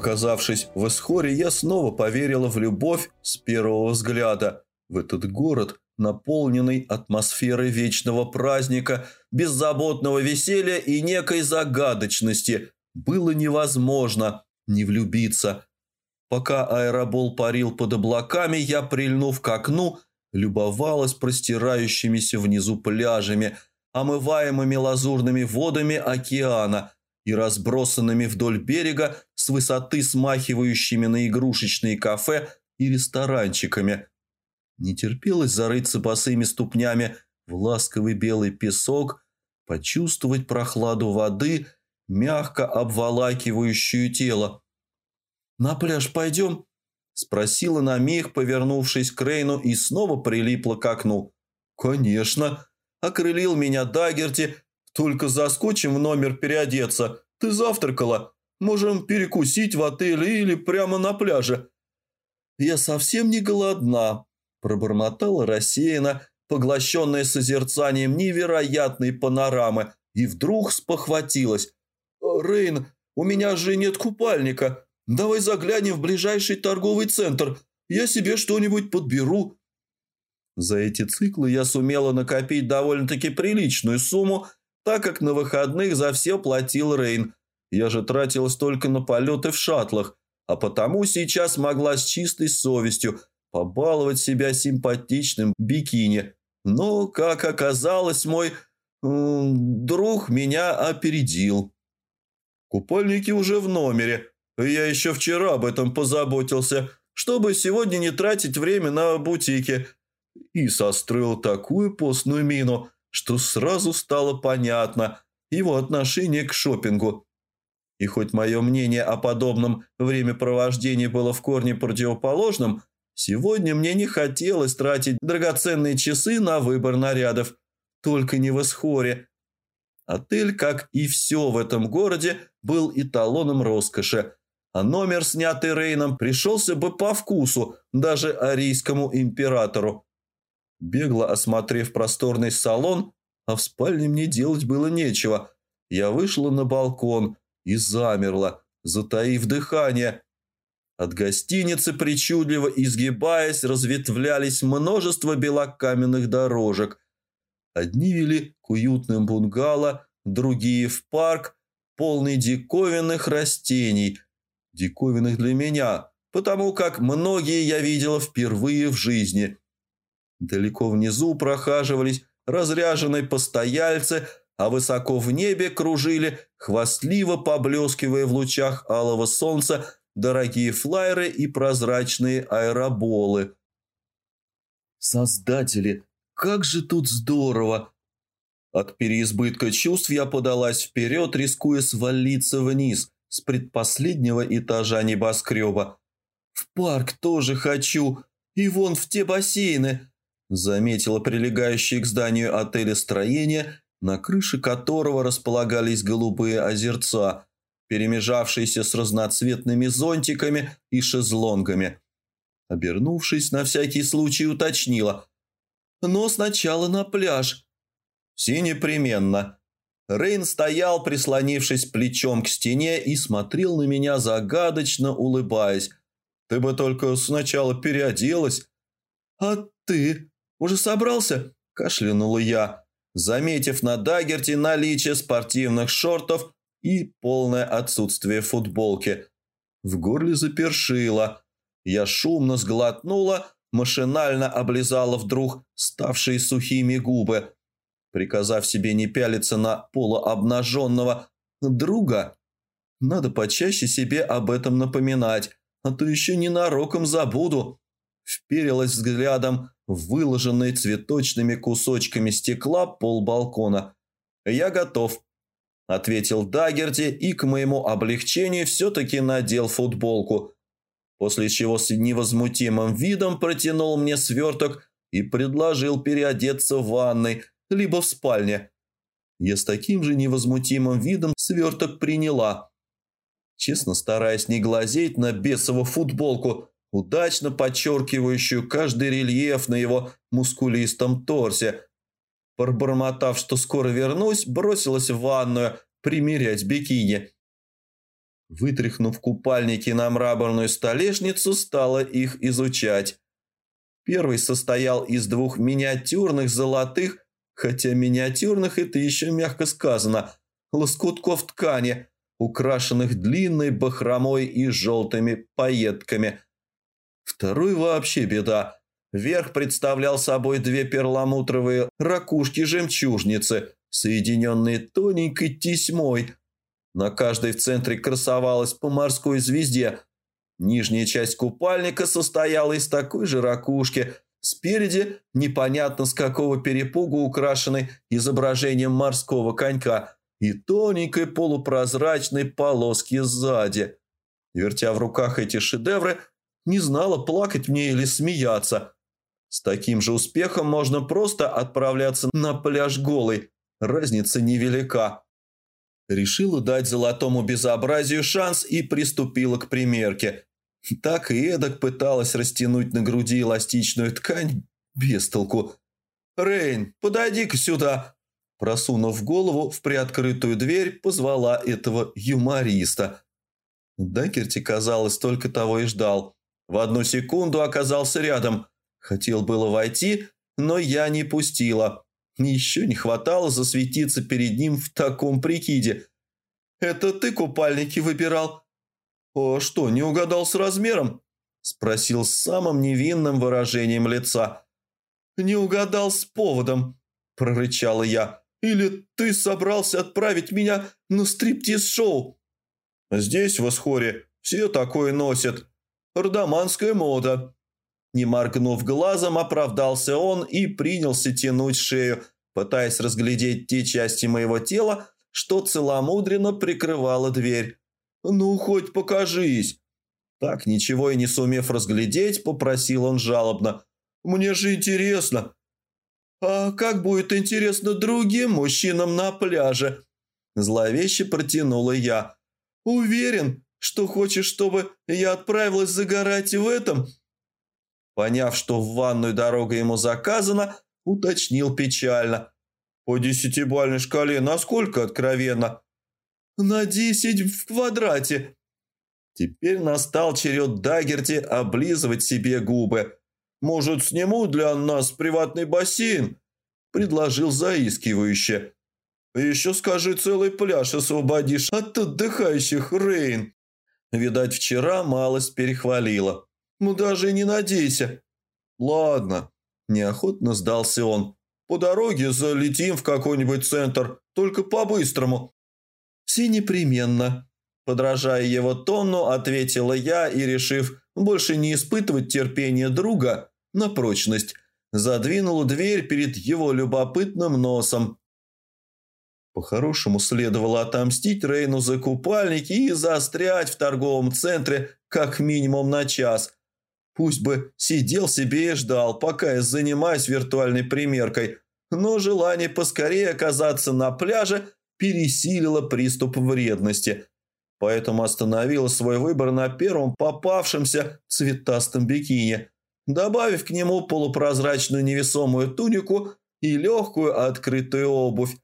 Оказавшись в Эсхоре, я снова поверила в любовь с первого взгляда. В этот город, наполненный атмосферой вечного праздника, беззаботного веселья и некой загадочности, было невозможно не влюбиться. Пока аэробол парил под облаками, я, прильнув к окну, любовалась простирающимися внизу пляжами, омываемыми лазурными водами океана и разбросанными вдоль берега с высоты смахивающими на игрушечные кафе и ресторанчиками. Не терпелось зарыться босыми ступнями в ласковый белый песок, почувствовать прохладу воды, мягко обволакивающую тело. «На пляж пойдем?» – спросила на миг, повернувшись к Рейну и снова прилипла к окну. «Конечно!» – окрылил меня Дагерти. «Только заскочим в номер переодеться. Ты завтракала? Можем перекусить в отеле или прямо на пляже». «Я совсем не голодна», – пробормотала рассеянно, поглощенная созерцанием невероятной панорамы, и вдруг спохватилась. «Рейн, у меня же нет купальника. Давай заглянем в ближайший торговый центр. Я себе что-нибудь подберу». За эти циклы я сумела накопить довольно-таки приличную сумму, так как на выходных за все платил Рейн. Я же тратилась только на полеты в шаттлах, а потому сейчас могла с чистой совестью побаловать себя симпатичным бикини. Но, как оказалось, мой друг меня опередил. Купальники уже в номере, я еще вчера об этом позаботился, чтобы сегодня не тратить время на бутики. И состроил такую постную мину, что сразу стало понятно его отношение к шопингу. И хоть мое мнение о подобном времяпровождении было в корне противоположным, сегодня мне не хотелось тратить драгоценные часы на выбор нарядов. Только не в Исхоре. Отель, как и все в этом городе, был эталоном роскоши – а номер, снятый Рейном, пришелся бы по вкусу даже арийскому императору. Бегло осмотрев просторный салон, а в спальне мне делать было нечего, я вышла на балкон и замерла, затаив дыхание. От гостиницы, причудливо изгибаясь, разветвлялись множество белокаменных дорожек. Одни вели к уютным бунгало, другие в парк, полный диковинных растений – диковинных для меня, потому как многие я видела впервые в жизни. Далеко внизу прохаживались разряженные постояльцы, а высоко в небе кружили, хвастливо поблескивая в лучах алого солнца, дорогие флайеры и прозрачные аэроболы. Создатели, как же тут здорово! От переизбытка чувств я подалась вперед, рискуя свалиться вниз – с предпоследнего этажа небоскреба. «В парк тоже хочу, и вон в те бассейны», заметила прилегающее к зданию отеля строение, на крыше которого располагались голубые озерца, перемежавшиеся с разноцветными зонтиками и шезлонгами. Обернувшись, на всякий случай уточнила. «Но сначала на пляж». «Все непременно», Рейн стоял, прислонившись плечом к стене и смотрел на меня загадочно, улыбаясь. «Ты бы только сначала переоделась». «А ты уже собрался?» – кашлянула я, заметив на Даггерте наличие спортивных шортов и полное отсутствие футболки. В горле запершило. Я шумно сглотнула, машинально облизала вдруг ставшие сухими губы – приказав себе не пялиться на полуобнаженного друга. Надо почаще себе об этом напоминать, а то еще ненароком забуду. Вперилась взглядом выложенный цветочными кусочками стекла пол балкона. «Я готов», – ответил Дагерти и к моему облегчению все-таки надел футболку, после чего с невозмутимым видом протянул мне сверток и предложил переодеться в ванной – либо в спальне. Я с таким же невозмутимым видом сверток приняла. Честно стараясь не глазеть на бесову футболку, удачно подчеркивающую каждый рельеф на его мускулистом торсе. Пробормотав, что скоро вернусь, бросилась в ванную примерять бикини. Вытряхнув купальники на мраморную столешницу, стала их изучать. Первый состоял из двух миниатюрных золотых, хотя миниатюрных это еще мягко сказано, лоскутков ткани, украшенных длинной бахромой и желтыми пайетками. Второй вообще беда. Верх представлял собой две перламутровые ракушки-жемчужницы, соединенные тоненькой тесьмой. На каждой в центре красовалась по морской звезде. Нижняя часть купальника состояла из такой же ракушки, спереди непонятно с какого перепугу украшенной изображением морского конька и тоненькой полупрозрачной полоски сзади. Вертя в руках эти шедевры, не знала, плакать мне или смеяться. С таким же успехом можно просто отправляться на пляж голый. Разница невелика. Решила дать золотому безобразию шанс и приступила к примерке. Так и эдак пыталась растянуть на груди эластичную ткань без толку. «Рейн, подойди-ка сюда!» Просунув голову в приоткрытую дверь, позвала этого юмориста. Дакерти, казалось, только того и ждал. В одну секунду оказался рядом. Хотел было войти, но я не пустила. Еще не хватало засветиться перед ним в таком прикиде. «Это ты купальники выбирал?» «О, что, не угадал с размером?» Спросил с самым невинным выражением лица. «Не угадал с поводом», – прорычала я. «Или ты собрался отправить меня на стриптиз-шоу?» «Здесь, в Исхоре, все такое носят», Рдаманская мода». Не моргнув глазом, оправдался он и принялся тянуть шею, пытаясь разглядеть те части моего тела, что целомудренно прикрывала дверь. «Ну, хоть покажись!» Так, ничего и не сумев разглядеть, попросил он жалобно. «Мне же интересно!» «А как будет интересно другим мужчинам на пляже?» Зловеще протянула я. «Уверен, что хочешь, чтобы я отправилась загорать в этом?» Поняв, что в ванную дорога ему заказана, уточнил печально. «По десятибальной шкале насколько откровенно?» «На десять в квадрате». Теперь настал черед Дагерти облизывать себе губы. «Может, сниму для нас приватный бассейн?» – предложил заискивающе. «Еще скажи, целый пляж освободишь от отдыхающих, Рейн». Видать, вчера малость перехвалила. Ну даже и не надейся. Ладно, неохотно сдался он. По дороге залетим в какой-нибудь центр, только по-быстрому. Все непременно. Подражая его тону, ответила я и, решив больше не испытывать терпение друга на прочность, задвинула дверь перед его любопытным носом по-хорошему следовало отомстить Рейну за купальники и застрять в торговом центре как минимум на час. Пусть бы сидел себе и ждал, пока я занимаюсь виртуальной примеркой, но желание поскорее оказаться на пляже пересилило приступ вредности. Поэтому остановила свой выбор на первом попавшемся цветастом бикини, добавив к нему полупрозрачную невесомую тунику и легкую открытую обувь,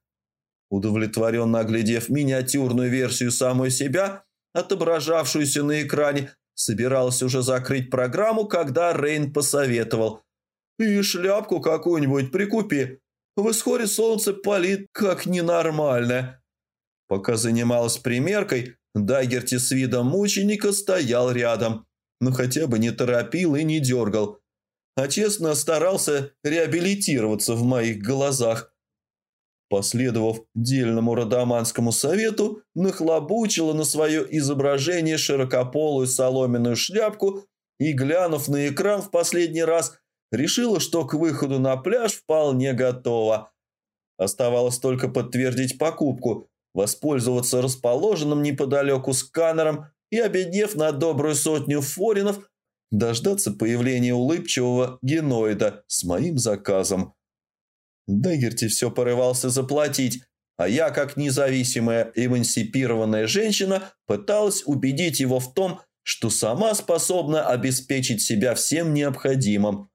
Удовлетворенно оглядев миниатюрную версию самой себя, отображавшуюся на экране, собирался уже закрыть программу, когда Рейн посоветовал. «И шляпку какую-нибудь прикупи. В исходе солнце палит как ненормальное». Пока занималась примеркой, Дагерти с видом мученика стоял рядом, но хотя бы не торопил и не дергал, а честно старался реабилитироваться в моих глазах – Последовав дельному родоманскому совету, нахлобучила на свое изображение широкополую соломенную шляпку и, глянув на экран в последний раз, решила, что к выходу на пляж вполне готова. Оставалось только подтвердить покупку, воспользоваться расположенным неподалеку сканером и, обеднев на добрую сотню форинов, дождаться появления улыбчивого геноида с моим заказом. Дагерти все порывался заплатить, а я, как независимая эмансипированная женщина, пыталась убедить его в том, что сама способна обеспечить себя всем необходимым.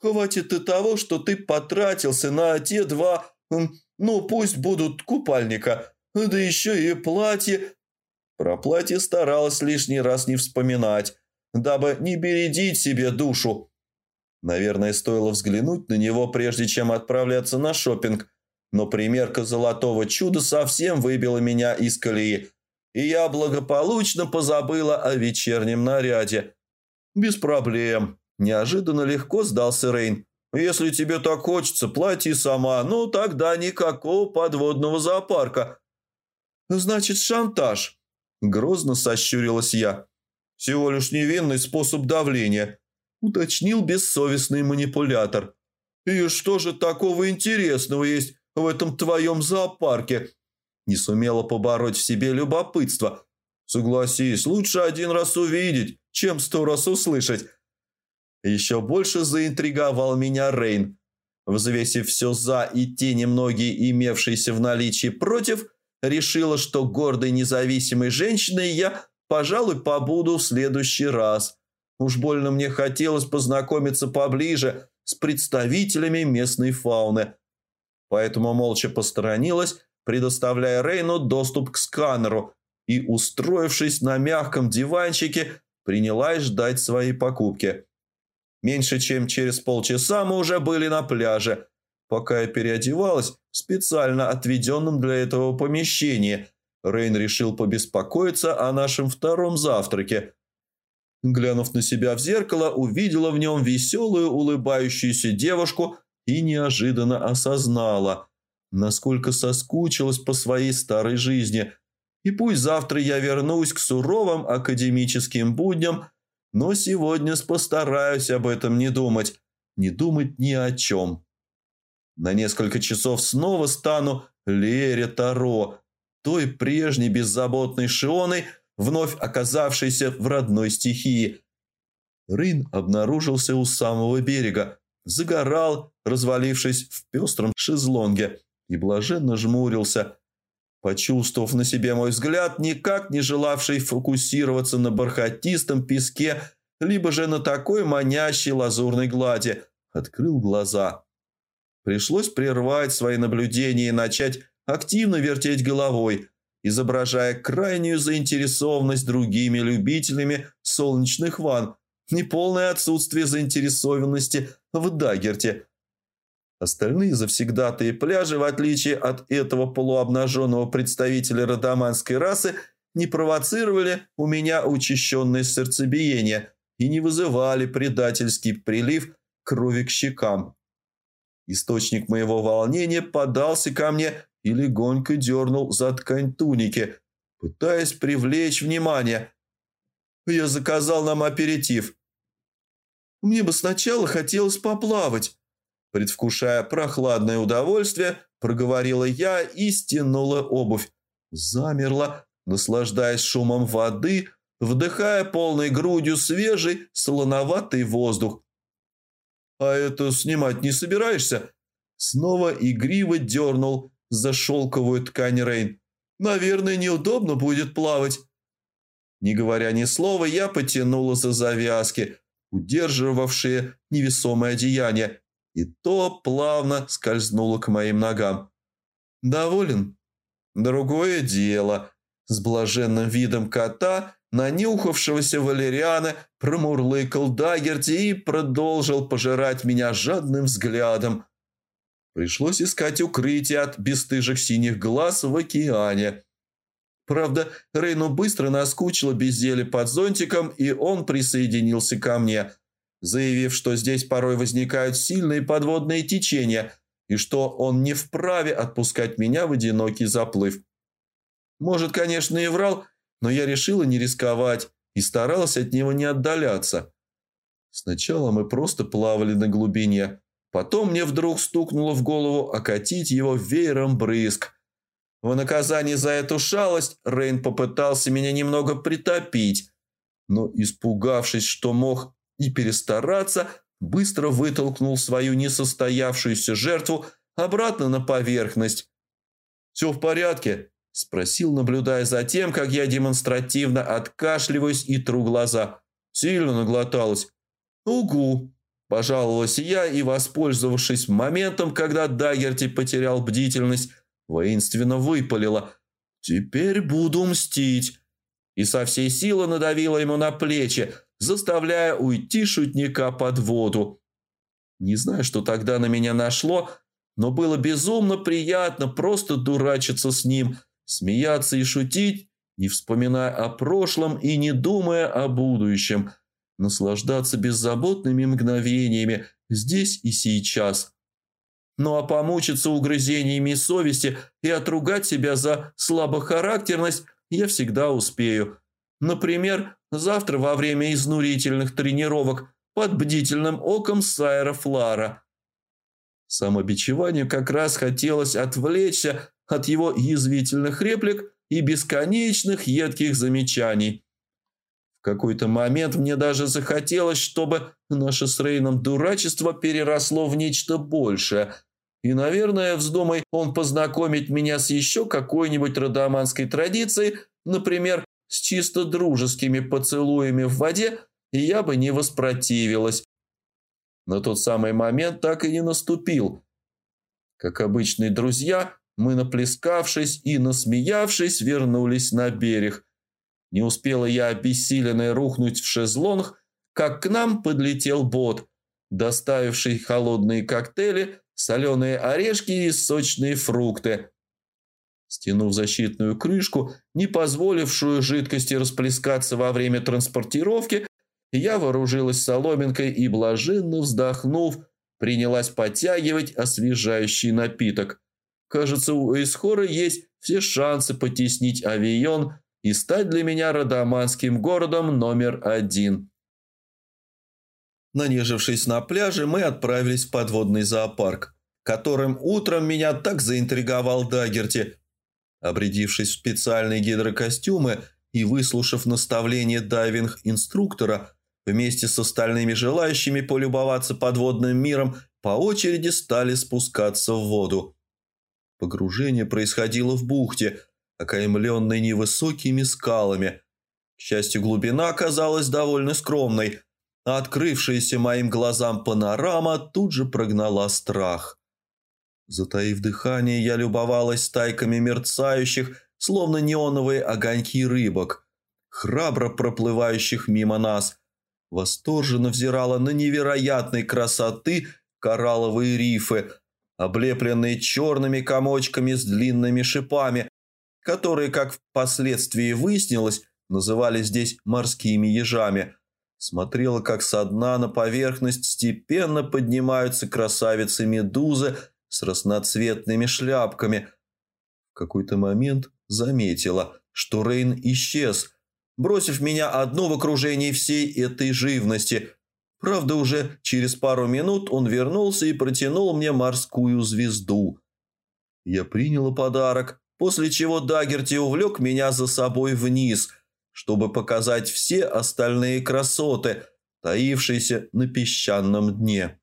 «Хватит и того, что ты потратился на те два, ну пусть будут купальника, да еще и платье». Про платье старалась лишний раз не вспоминать, дабы не бередить себе душу. Наверное, стоило взглянуть на него, прежде чем отправляться на шопинг, но примерка золотого чуда совсем выбила меня из колеи, и я благополучно позабыла о вечернем наряде. «Без проблем», – неожиданно легко сдался Рейн. «Если тебе так хочется, плати сама, ну тогда никакого подводного зоопарка». «Значит, шантаж», – грозно сощурилась я. «Всего лишь невинный способ давления», – уточнил бессовестный манипулятор. «И что же такого интересного есть в этом твоем зоопарке?» Не сумела побороть в себе любопытство. «Согласись, лучше один раз увидеть, чем сто раз услышать». Еще больше заинтриговал меня Рейн. Взвесив все «за» и те немногие имевшиеся в наличии «против», решила, что гордой независимой женщиной я, пожалуй, побуду в следующий раз. Уж больно мне хотелось познакомиться поближе с представителями местной фауны. Поэтому молча посторонилась, предоставляя Рейну доступ к сканеру и, устроившись на мягком диванчике, принялась ждать своей покупки. Меньше чем через полчаса мы уже были на пляже, пока я переодевалась в специально отведенном для этого помещении. Рейн решил побеспокоиться о нашем втором завтраке – Глянув на себя в зеркало, увидела в нем веселую улыбающуюся девушку и неожиданно осознала, насколько соскучилась по своей старой жизни. И пусть завтра я вернусь к суровым академическим будням, но сегодня постараюсь об этом не думать, не думать ни о чем. На несколько часов снова стану Лере Таро, той прежней беззаботной Шионой, вновь оказавшийся в родной стихии. Рын обнаружился у самого берега, загорал, развалившись в пестром шезлонге, и блаженно жмурился, почувствовав на себе мой взгляд, никак не желавший фокусироваться на бархатистом песке, либо же на такой манящей лазурной глади, открыл глаза. Пришлось прервать свои наблюдения и начать активно вертеть головой – изображая крайнюю заинтересованность другими любителями солнечных ванн, неполное отсутствие заинтересованности в Дагерте. Остальные завсегдатые пляжи, в отличие от этого полуобнаженного представителя родоманской расы, не провоцировали у меня учащенное сердцебиение и не вызывали предательский прилив крови к щекам. Источник моего волнения подался ко мне и легонько дернул за ткань туники, пытаясь привлечь внимание. Я заказал нам аперитив. Мне бы сначала хотелось поплавать. Предвкушая прохладное удовольствие, проговорила я и стянула обувь. Замерла, наслаждаясь шумом воды, вдыхая полной грудью свежий, солоноватый воздух. «А это снимать не собираешься?» Снова игриво дернул за шелковую ткань Рейн. «Наверное, неудобно будет плавать». Не говоря ни слова, я потянула за завязки, удерживавшие невесомое одеяние, и то плавно скользнуло к моим ногам. «Доволен?» «Другое дело». С блаженным видом кота, нанюхавшегося валериана, промурлыкал Дагерти и продолжил пожирать меня жадным взглядом – Пришлось искать укрытие от бесстыжих синих глаз в океане. Правда, Рейну быстро наскучило безделие под зонтиком, и он присоединился ко мне, заявив, что здесь порой возникают сильные подводные течения и что он не вправе отпускать меня в одинокий заплыв. Может, конечно, и врал, но я решила не рисковать и старалась от него не отдаляться. Сначала мы просто плавали на глубине, Потом мне вдруг стукнуло в голову окатить его веером брызг. В наказание за эту шалость Рейн попытался меня немного притопить, но, испугавшись, что мог и перестараться, быстро вытолкнул свою несостоявшуюся жертву обратно на поверхность. «Все в порядке?» – спросил, наблюдая за тем, как я демонстративно откашливаюсь и тру глаза. «Сильно наглоталась?» «Угу», Пожаловалась я и, воспользовавшись моментом, когда Дагерти потерял бдительность, воинственно выпалила. «Теперь буду мстить». и со всей силы надавила ему на плечи, заставляя уйти шутника под воду. Не знаю, что тогда на меня нашло, но было безумно приятно просто дурачиться с ним, смеяться и шутить, не вспоминая о прошлом и не думая о будущем, наслаждаться беззаботными мгновениями здесь и сейчас. Ну а помучиться угрызениями совести и отругать себя за слабохарактерность – я всегда успею. Например, завтра во время изнурительных тренировок под бдительным оком Сайра Флара. Самобичеванию как раз хотелось отвлечься от его язвительных реплик и бесконечных едких замечаний. В какой-то момент мне даже захотелось, чтобы наше с Рейном дурачество переросло в нечто большее – и, наверное, вздумай он познакомить меня с еще какой-нибудь родоманской традицией, например, с чисто дружескими поцелуями в воде, и я бы не воспротивилась. Но тот самый момент так и не наступил. Как обычные друзья, мы, наплескавшись и насмеявшись, вернулись на берег. Не успела я обессиленная рухнуть в шезлонг, как к нам подлетел бот, доставивший холодные коктейли соленые орешки и сочные фрукты. Стянув защитную крышку, не позволившую жидкости расплескаться во время транспортировки, я вооружилась соломинкой и, блаженно вздохнув, принялась подтягивать освежающий напиток. Кажется, у Эйсхора есть все шансы потеснить авион и стать для меня родоманским городом номер один. Нанежившись на пляже, мы отправились в подводный зоопарк, которым утром меня так заинтриговал Дагерти. Обрядившись в специальные гидрокостюмы и выслушав наставление дайвинг-инструктора, вместе с остальными желающими полюбоваться подводным миром по очереди стали спускаться в воду. Погружение происходило в бухте, окаймленной невысокими скалами. К счастью, глубина оказалась довольно скромной – а открывшаяся моим глазам панорама тут же прогнала страх. Затаив дыхание, я любовалась стайками мерцающих, словно неоновые огоньки рыбок, храбро проплывающих мимо нас. Восторженно взирала на невероятной красоты коралловые рифы, облепленные черными комочками с длинными шипами, которые, как впоследствии выяснилось, называли здесь морскими ежами – Смотрела, как со дна на поверхность степенно поднимаются красавицы-медузы с разноцветными шляпками. В какой-то момент заметила, что Рейн исчез, бросив меня одну в окружении всей этой живности. Правда, уже через пару минут он вернулся и протянул мне морскую звезду. Я приняла подарок, после чего Дагерти увлек меня за собой вниз – чтобы показать все остальные красоты, таившиеся на песчаном дне.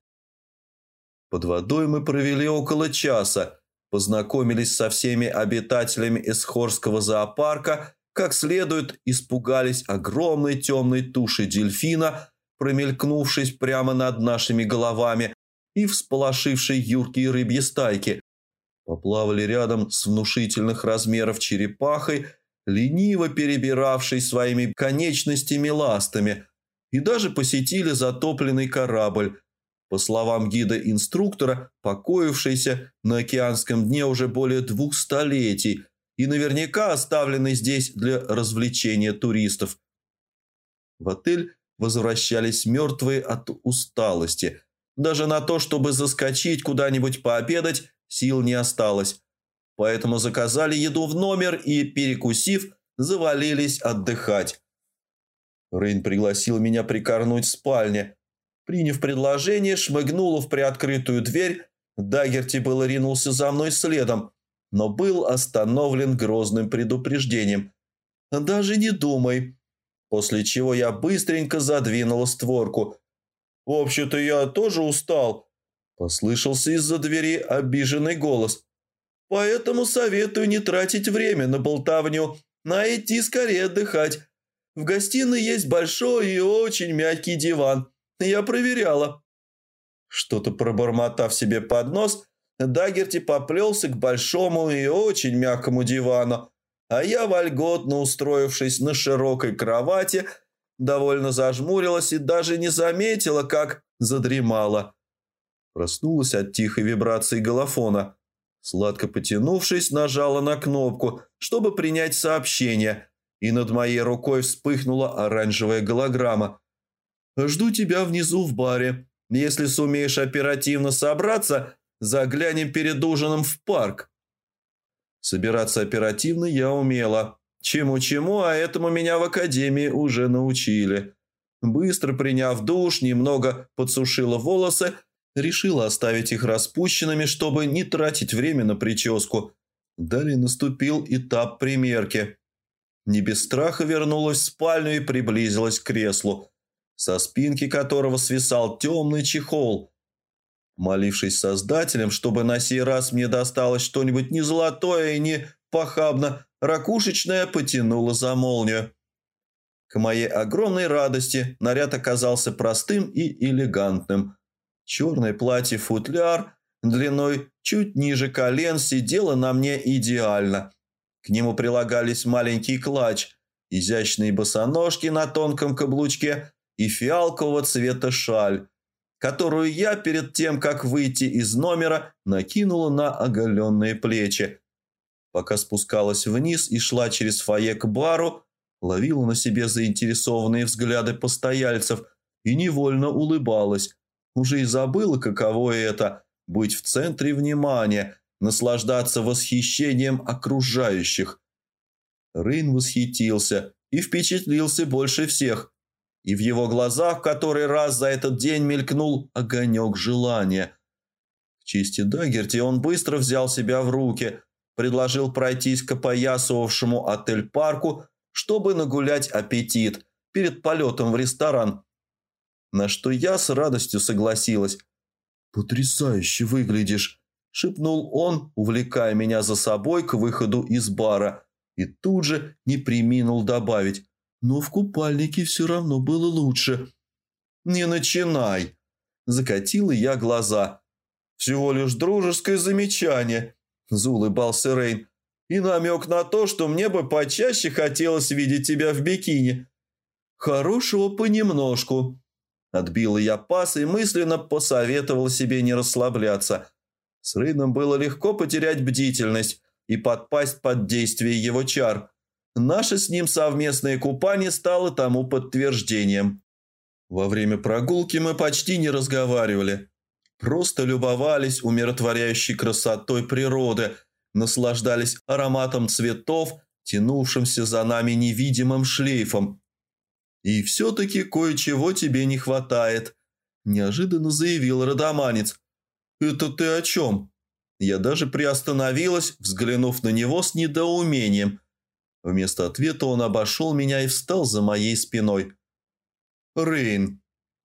Под водой мы провели около часа, познакомились со всеми обитателями Эсхорского зоопарка, как следует испугались огромной темной туши дельфина, промелькнувшись прямо над нашими головами и всполошившей юркие рыбьи стайки. Поплавали рядом с внушительных размеров черепахой лениво перебиравший своими конечностями ластами, и даже посетили затопленный корабль, по словам гида-инструктора, покоившийся на океанском дне уже более двух столетий и наверняка оставленный здесь для развлечения туристов. В отель возвращались мертвые от усталости. Даже на то, чтобы заскочить куда-нибудь пообедать, сил не осталось поэтому заказали еду в номер и, перекусив, завалились отдыхать. Рейн пригласил меня прикорнуть в спальне. Приняв предложение, шмыгнула в приоткрытую дверь. Дагерти было ринулся за мной следом, но был остановлен грозным предупреждением. «Даже не думай». После чего я быстренько задвинула створку. «Вообще-то я тоже устал», – послышался из-за двери обиженный голос. Поэтому советую не тратить время на болтовню, а идти скорее отдыхать. В гостиной есть большой и очень мягкий диван. Я проверяла». Что-то пробормотав себе под нос, Дагерти поплелся к большому и очень мягкому дивану. а я, вольготно устроившись на широкой кровати, довольно зажмурилась и даже не заметила, как задремала. Проснулась от тихой вибрации голофона. Сладко потянувшись, нажала на кнопку, чтобы принять сообщение, и над моей рукой вспыхнула оранжевая голограмма. «Жду тебя внизу в баре. Если сумеешь оперативно собраться, заглянем перед ужином в парк». Собираться оперативно я умела. Чему-чему, а этому меня в академии уже научили. Быстро приняв душ, немного подсушила волосы, решила оставить их распущенными, чтобы не тратить время на прическу. Далее наступил этап примерки. Не без страха вернулась в спальню и приблизилась к креслу, со спинки которого свисал темный чехол. Молившись создателям, чтобы на сей раз мне досталось что-нибудь не золотое и не похабно, ракушечная потянула за молнию. К моей огромной радости наряд оказался простым и элегантным. Черное платье-футляр длиной чуть ниже колен сидело на мне идеально. К нему прилагались маленький клатч, изящные босоножки на тонком каблучке и фиалкового цвета шаль, которую я перед тем, как выйти из номера, накинула на оголенные плечи. Пока спускалась вниз и шла через фойе к бару, ловила на себе заинтересованные взгляды постояльцев и невольно улыбалась. Уже и забыла, каково это – быть в центре внимания, наслаждаться восхищением окружающих. Рейн восхитился и впечатлился больше всех. И в его глазах в который раз за этот день мелькнул огонек желания. В чести Дагерти он быстро взял себя в руки – предложил пройтись к опоясывавшему отель-парку, чтобы нагулять аппетит перед полетом в ресторан. На что я с радостью согласилась. «Потрясающе выглядишь!» – шепнул он, увлекая меня за собой к выходу из бара, и тут же не приминул добавить. «Но в купальнике все равно было лучше». «Не начинай!» – закатила я глаза. «Всего лишь дружеское замечание, – заулыбался Рейн. «И намек на то, что мне бы почаще хотелось видеть тебя в бикини». «Хорошего понемножку». Отбила я пас и мысленно посоветовал себе не расслабляться. С Рейном было легко потерять бдительность и подпасть под действие его чар. Наше с ним совместное купание стало тому подтверждением. Во время прогулки мы почти не разговаривали. Просто любовались умиротворяющей красотой природы, наслаждались ароматом цветов, тянувшимся за нами невидимым шлейфом. «И все-таки кое-чего тебе не хватает», – неожиданно заявил родоманец. «Это ты о чем?» Я даже приостановилась, взглянув на него с недоумением. Вместо ответа он обошел меня и встал за моей спиной. «Рейн».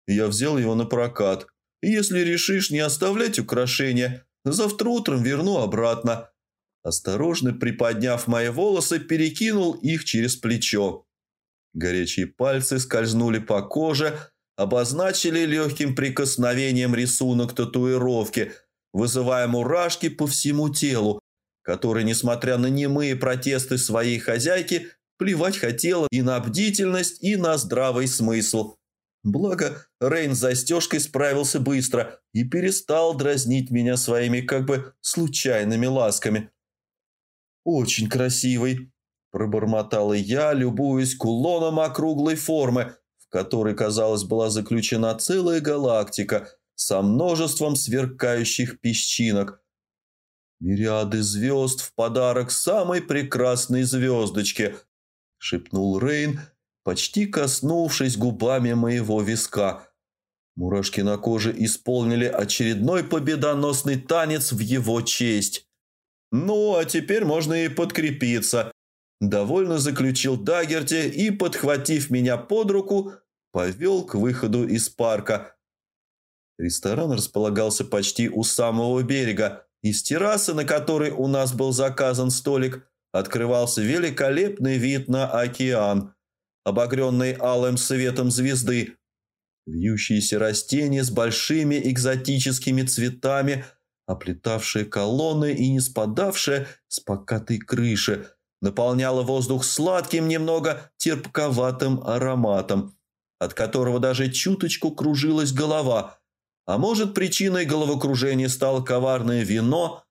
Я взял его на прокат. Если решишь не оставлять украшения, завтра утром верну обратно». Осторожно приподняв мои волосы, перекинул их через плечо. Горячие пальцы скользнули по коже, обозначили легким прикосновением рисунок татуировки, вызывая мурашки по всему телу, который, несмотря на немые протесты своей хозяйки, плевать хотела и на бдительность, и на здравый смысл – Благо, Рейн с застежкой справился быстро и перестал дразнить меня своими как бы случайными ласками. «Очень красивый», – пробормотала я, любуясь кулоном округлой формы, в которой, казалось, была заключена целая галактика со множеством сверкающих песчинок. «Мириады звезд в подарок самой прекрасной звездочке», – шепнул Рейн – почти коснувшись губами моего виска. Мурашки на коже исполнили очередной победоносный танец в его честь. «Ну, а теперь можно и подкрепиться», – довольно заключил Дагерти и, подхватив меня под руку, повел к выходу из парка. Ресторан располагался почти у самого берега. Из террасы, на которой у нас был заказан столик, открывался великолепный вид на океан – обогренной алым светом звезды. Вьющиеся растения с большими экзотическими цветами, оплетавшие колонны и не спадавшие с покатой крыши, наполняла воздух сладким, немного терпковатым ароматом, от которого даже чуточку кружилась голова. А может, причиной головокружения стало коварное вино,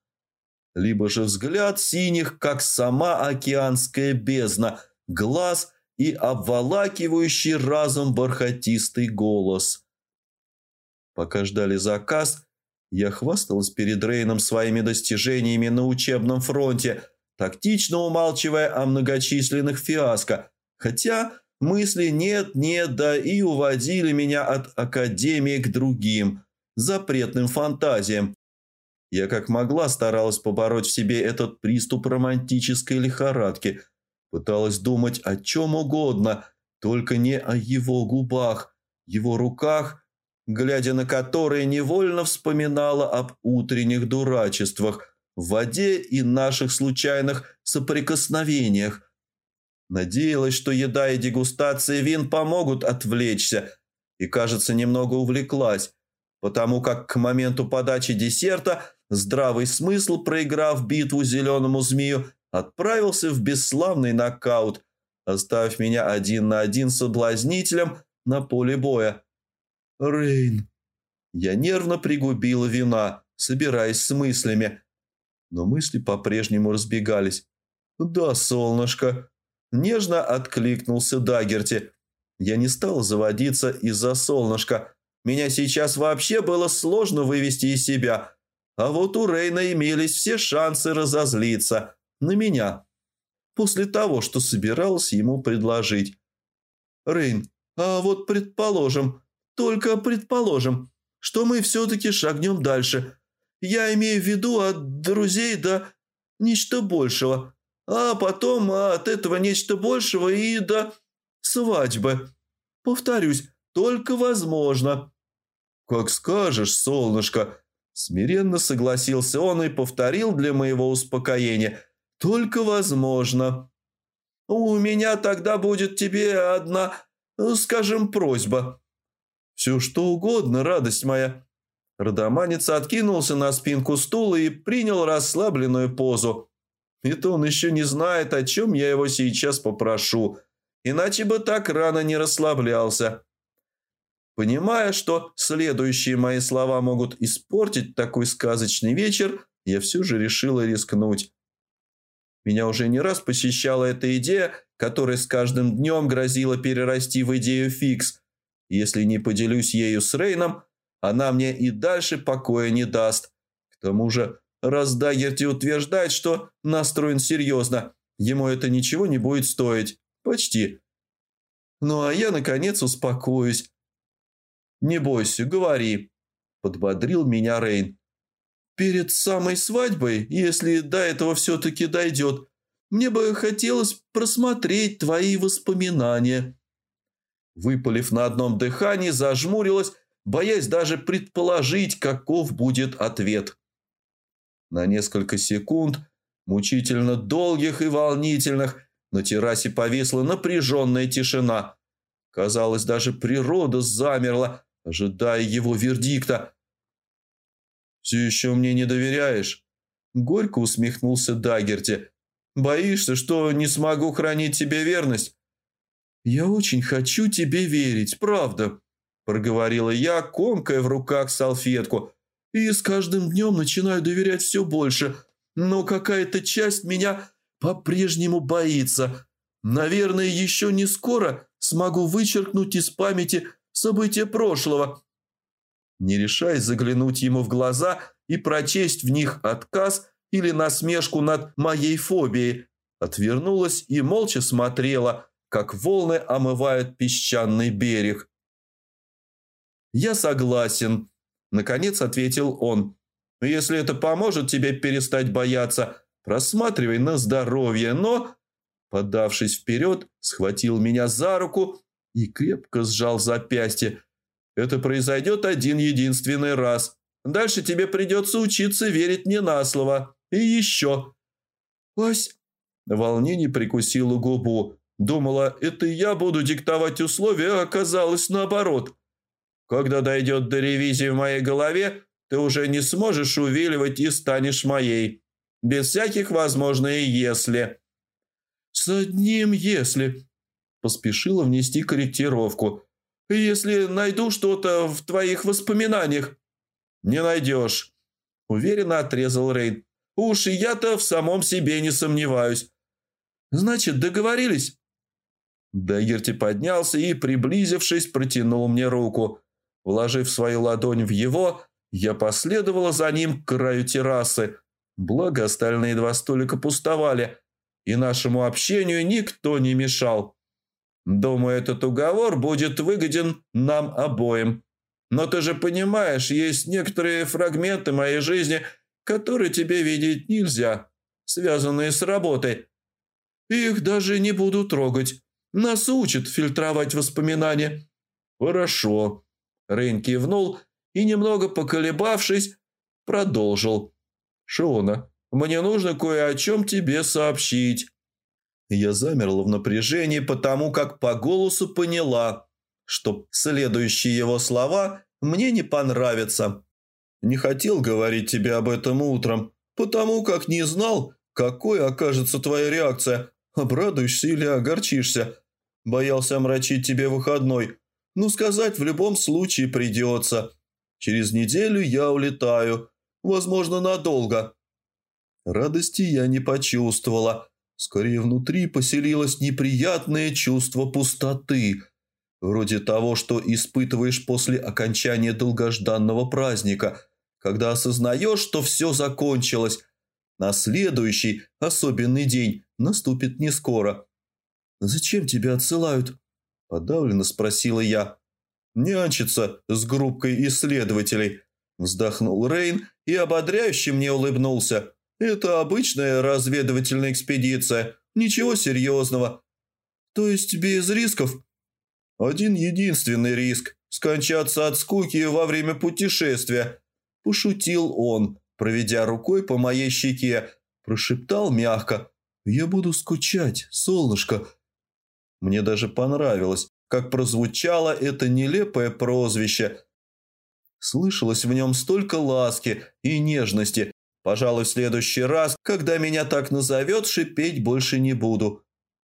либо же взгляд синих, как сама океанская бездна, глаз и обволакивающий разум бархатистый голос. Пока ждали заказ, я хвасталась перед Рейном своими достижениями на учебном фронте, тактично умалчивая о многочисленных фиаско, хотя мысли нет-нет, да и уводили меня от академии к другим, запретным фантазиям. Я как могла старалась побороть в себе этот приступ романтической лихорадки, пыталась думать о чем угодно, только не о его губах, его руках, глядя на которые невольно вспоминала об утренних дурачествах – в воде и наших случайных соприкосновениях. Надеялась, что еда и дегустация вин помогут отвлечься, и, кажется, немного увлеклась, потому как к моменту подачи десерта здравый смысл, проиграв битву зеленому змею, отправился в бесславный нокаут, оставив меня один на один с соблазнителем на поле боя. «Рейн!» Я нервно пригубила вина, собираясь с мыслями, но мысли по-прежнему разбегались. «Да, солнышко!» Нежно откликнулся Дагерти. Я не стал заводиться из-за солнышка. Меня сейчас вообще было сложно вывести из себя. А вот у Рейна имелись все шансы разозлиться. На меня. После того, что собирался ему предложить. «Рейн, а вот предположим, только предположим, что мы все-таки шагнем дальше. Я имею в виду от друзей до нечто большего, а потом от этого нечто большего и до свадьбы. Повторюсь, только возможно». «Как скажешь, солнышко», – смиренно согласился он и повторил для моего успокоения. «Только возможно». «У меня тогда будет тебе одна, скажем, просьба». «Все что угодно, радость моя», Родоманец откинулся на спинку стула и принял расслабленную позу. Это он еще не знает, о чем я его сейчас попрошу, иначе бы так рано не расслаблялся. Понимая, что следующие мои слова могут испортить такой сказочный вечер, я все же решила рискнуть. Меня уже не раз посещала эта идея, которая с каждым днем грозила перерасти в идею фикс. Если не поделюсь ею с Рейном, она мне и дальше покоя не даст. К тому же, раз Дагерти утверждает, что настроен серьезно, ему это ничего не будет стоить. Почти. Ну а я, наконец, успокоюсь. «Не бойся, говори», – подбодрил меня Рейн. «Перед самой свадьбой, если до этого все-таки дойдет, мне бы хотелось просмотреть твои воспоминания». Выпалив на одном дыхании, зажмурилась боясь даже предположить, каков будет ответ. На несколько секунд, мучительно долгих и волнительных, на террасе повисла напряженная тишина. Казалось, даже природа замерла, ожидая его вердикта. «Все еще мне не доверяешь?» Горько усмехнулся Дагерти. «Боишься, что не смогу хранить тебе верность?» «Я очень хочу тебе верить, правда», – проговорила я, комкая в руках салфетку. «И с каждым днем начинаю доверять все больше, но какая-то часть меня по-прежнему боится. Наверное, еще не скоро смогу вычеркнуть из памяти события прошлого». Не решаясь заглянуть ему в глаза и прочесть в них отказ или насмешку над моей фобией, отвернулась и молча смотрела, как волны омывают песчаный берег. «Я согласен», – наконец ответил он. «Если это поможет тебе перестать бояться, просматривай на здоровье, но...» Подавшись вперед, схватил меня за руку и крепко сжал запястье. «Это произойдет один единственный раз. Дальше тебе придется учиться верить мне на слово. И еще...» «Вась...» Волнение прикусило губу. Думала, это я буду диктовать условия, а оказалось наоборот. Когда дойдет до ревизии в моей голове, ты уже не сможешь увиливать и станешь моей. Без всяких возможно и если. «С одним «если». Поспешила внести корректировку. «Если найду что-то в твоих воспоминаниях». «Не найдешь», – уверенно отрезал Рейн. «Уж я-то в самом себе не сомневаюсь». «Значит, договорились?» Дагерти поднялся и, приблизившись, протянул мне руку. Вложив свою ладонь в его, я последовала за ним к краю террасы. Благо, остальные два столика пустовали, и нашему общению никто не мешал. Думаю, этот уговор будет выгоден нам обоим. Но ты же понимаешь, есть некоторые фрагменты моей жизни, которые тебе видеть нельзя, связанные с работой. Их даже не буду трогать. Нас учат фильтровать воспоминания». «Хорошо». Рейн кивнул и, немного поколебавшись, продолжил. «Шона, мне нужно кое о чем тебе сообщить». Я замерла в напряжении, потому как по голосу поняла, что следующие его слова мне не понравятся. Не хотел говорить тебе об этом утром, потому как не знал, какой окажется твоя реакция. Обрадуешься или огорчишься. Боялся омрачить тебе выходной. Ну, сказать в любом случае придется. Через неделю я улетаю. Возможно, надолго. Радости я не почувствовала. Скорее, внутри поселилось неприятное чувство пустоты. Вроде того, что испытываешь после окончания долгожданного праздника, когда осознаешь, что все закончилось. На следующий, особенный день, наступит не скоро. «Зачем тебя отсылают?» – подавленно спросила я. «Нянчиться с группкой исследователей», – вздохнул Рейн и ободряюще мне улыбнулся. «Это обычная разведывательная экспедиция, ничего серьезного». «То есть без рисков?» «Один единственный риск – скончаться от скуки во время путешествия», – пошутил он, проведя рукой по моей щеке, прошептал мягко. «Я буду скучать, солнышко, мне даже понравилось, как прозвучало это нелепое прозвище. Слышалось в нем столько ласки и нежности. Пожалуй, в следующий раз, когда меня так назовет, шипеть больше не буду.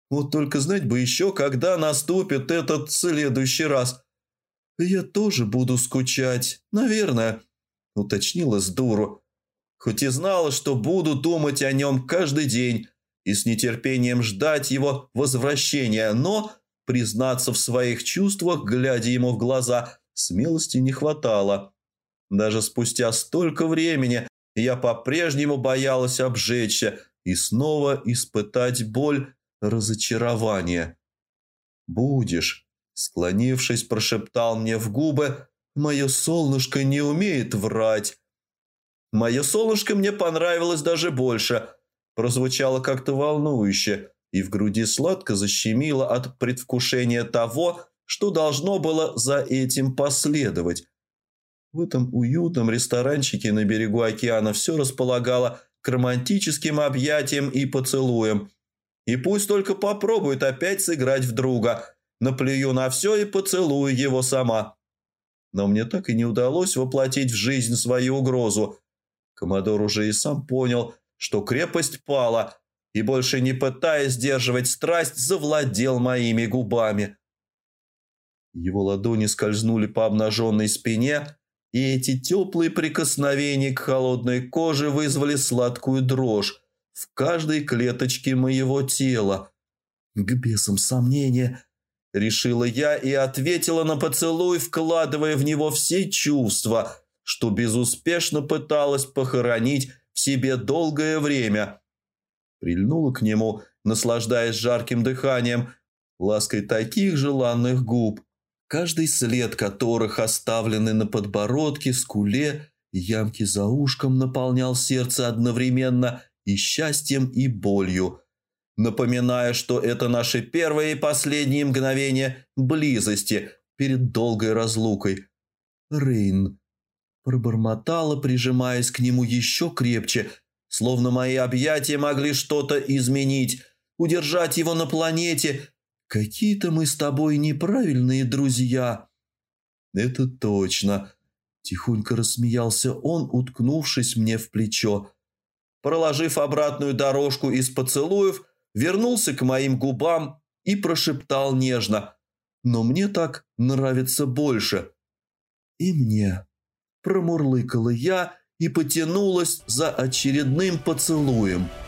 Вот только знать бы еще, когда наступит этот следующий раз. Я тоже буду скучать, наверное, уточнила с дуру. Хоть и знала, что буду думать о нем каждый день, и с нетерпением ждать его возвращения, но признаться в своих чувствах, глядя ему в глаза, смелости не хватало. Даже спустя столько времени я по-прежнему боялась обжечься и снова испытать боль разочарования. «Будешь», — склонившись, прошептал мне в губы, «мое солнышко не умеет врать». Мое солнышко мне понравилось даже больше — прозвучало как-то волнующе, и в груди сладко защемило от предвкушения того, что должно было за этим последовать. В этом уютном ресторанчике на берегу океана все располагало к романтическим объятиям и поцелуям. И пусть только попробует опять сыграть в друга. Наплюю на все и поцелую его сама. Но мне так и не удалось воплотить в жизнь свою угрозу. Комодор уже и сам понял – что крепость пала, и больше не пытаясь сдерживать страсть, завладел моими губами. Его ладони скользнули по обнаженной спине, и эти теплые прикосновения к холодной коже вызвали сладкую дрожь в каждой клеточке моего тела. К бесам сомнения, решила я и ответила на поцелуй, вкладывая в него все чувства, что безуспешно пыталась похоронить себе долгое время. Прильнула к нему, наслаждаясь жарким дыханием, лаской таких желанных губ, каждый след которых, оставленный на подбородке, скуле, ямки за ушком, наполнял сердце одновременно и счастьем, и болью, напоминая, что это наши первые и последние мгновения близости перед долгой разлукой. Рейн Пробормотала, прижимаясь к нему еще крепче, словно мои объятия могли что-то изменить, удержать его на планете. Какие-то мы с тобой неправильные друзья. Это точно. Тихонько рассмеялся он, уткнувшись мне в плечо. Проложив обратную дорожку из поцелуев, вернулся к моим губам и прошептал нежно «Но мне так нравится больше». «И мне», – промурлыкала я и потянулась за очередным поцелуем –